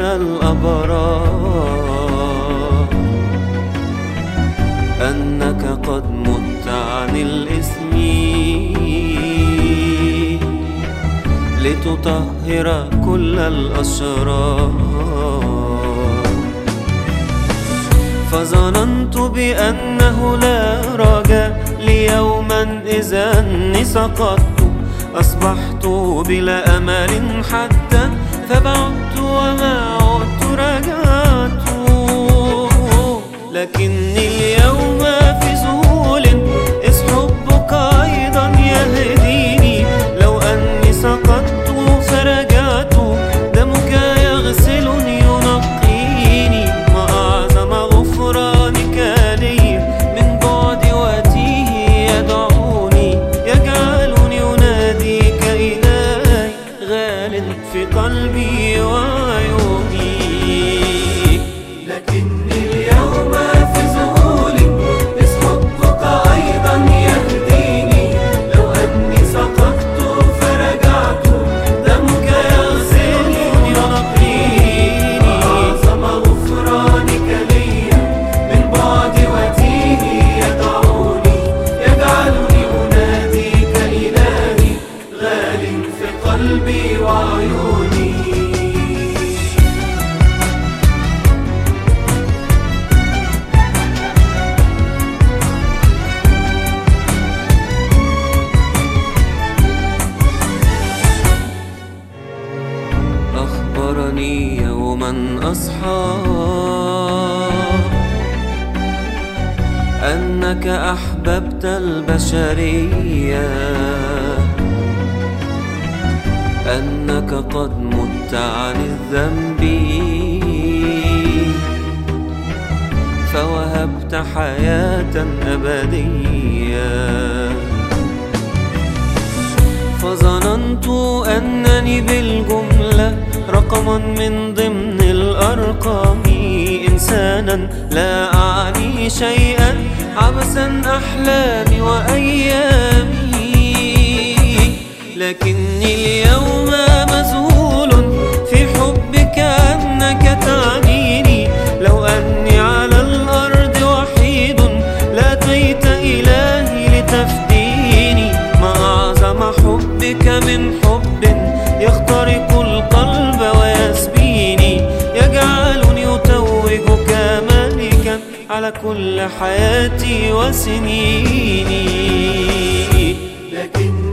الأبرار. أنك قد مت عن الإثم. لتطهر كل الأشرار فظننت بأنه لا رجاء ليوما إذا سقطت أصبحت بلا أمل حتى فبعدت وما عدت رجعت. لكني قلبي وعيوني. أخبرني يوما أصحى. أنك أحببت البشرية. أنك قد مت عن الذنب. فوهبت حياة أبدية. فظننت أنني بالجملة رقما من ضمن الأرقام. إنسانا لا أعني شيئا. عبثا أحلامي وأيامي. حبك من حب يخترق القلب ويسبيني يجعلني أتوجك ملكا على كل حياتي وسنيني. لكني